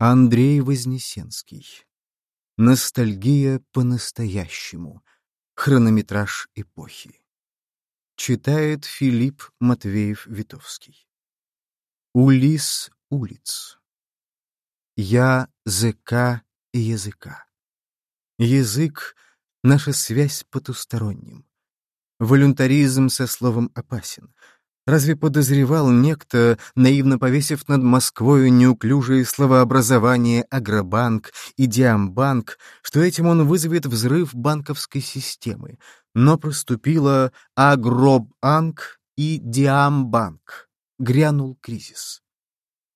Андрей Вознесенский. Ностальгия по-настоящему. Хронометраж эпохи. Читает Филипп Матвеев-Витовский. Улис улиц. Я ЗК языка. Язык — наша связь с потусторонним. Волюнтаризм со словом опасен — Разве подозревал некто, наивно повесив над Москвою неуклюжие словообразования «Агробанк» и «Диамбанк», что этим он вызовет взрыв банковской системы? Но проступило «Агробанк» и «Диамбанк». Грянул кризис.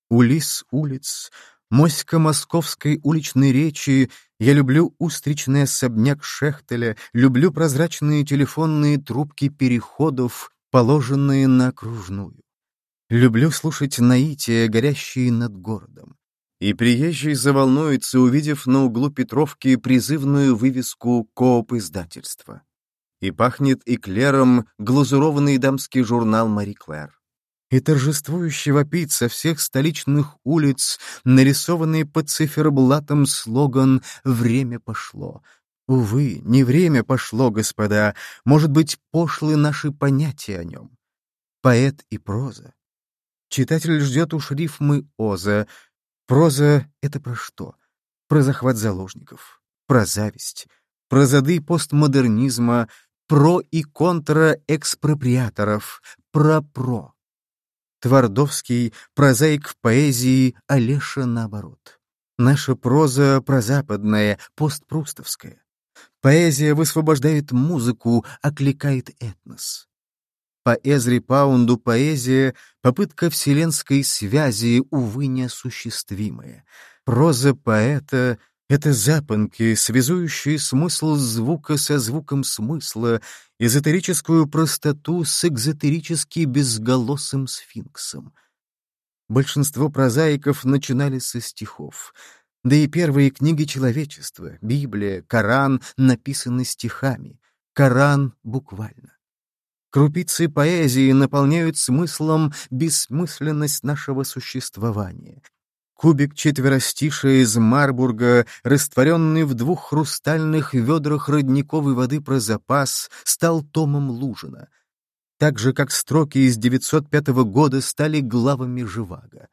Улис улиц, моська московской уличной речи, я люблю устричный особняк Шехтеля, люблю прозрачные телефонные трубки переходов, положенные на окружную. Люблю слушать наития, горящие над городом. И приезжий заволнуется, увидев на углу Петровки призывную вывеску «Кооп издательства». И пахнет эклером глазурованный дамский журнал «Мари Клэр». И торжествующе вопит со всех столичных улиц, нарисованный под циферблатом слоган «Время пошло», Увы, не время пошло, господа, может быть, пошлы наши понятия о нем. Поэт и проза. Читатель ждет уж рифмы Оза. Проза — это про что? Про захват заложников, про зависть, про зады постмодернизма, про и контра экспроприаторов, про-про. Твардовский, прозаик в поэзии, Олеша наоборот. Наша проза прозападная, постпрустовская. Поэзия высвобождает музыку, окликает этнос. По Эзри Паунду поэзия — попытка вселенской связи, увы, неосуществимая. Проза поэта — это запонки, связующие смысл звука со звуком смысла, эзотерическую простоту с экзотерически безголосым сфинксом. Большинство прозаиков начинали со стихов — да и первые книги человечества, Библия, Коран, написаны стихами. Коран буквально. Крупицы поэзии наполняют смыслом бессмысленность нашего существования. Кубик четверостишия из Марбурга, растворенный в двух хрустальных ведрах родниковой воды про запас, стал томом Лужина. Так же, как строки из 905 года стали главами Живаго.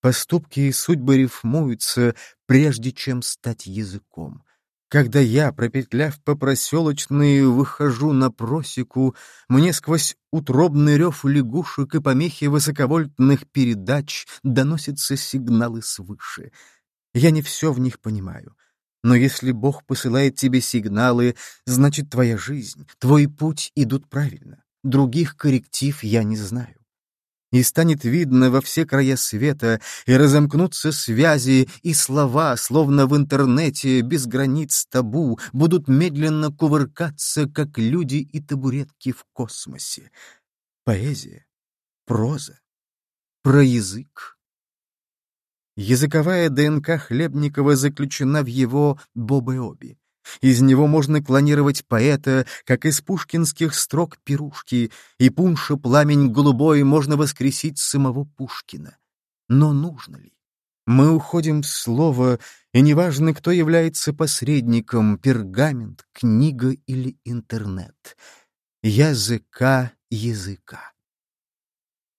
Поступки и судьбы рифмуются, прежде чем стать языком. Когда я, пропетляв по проселочной, выхожу на просеку, мне сквозь утробный рев лягушек и помехи высоковольтных передач доносятся сигналы свыше. Я не все в них понимаю. Но если Бог посылает тебе сигналы, значит, твоя жизнь, твой путь идут правильно. Других корректив я не знаю и станет видно во все края света, и разомкнутся связи, и слова, словно в интернете, без границ табу, будут медленно кувыркаться, как люди и табуретки в космосе. Поэзия, проза, про язык. Языковая ДНК Хлебникова заключена в его бобеоби. Из него можно клонировать поэта, как из пушкинских строк пирушки, и пунша пламень голубой можно воскресить самого Пушкина. Но нужно ли? Мы уходим с слова, и неважно, кто является посредником, пергамент, книга или интернет. Языка языка.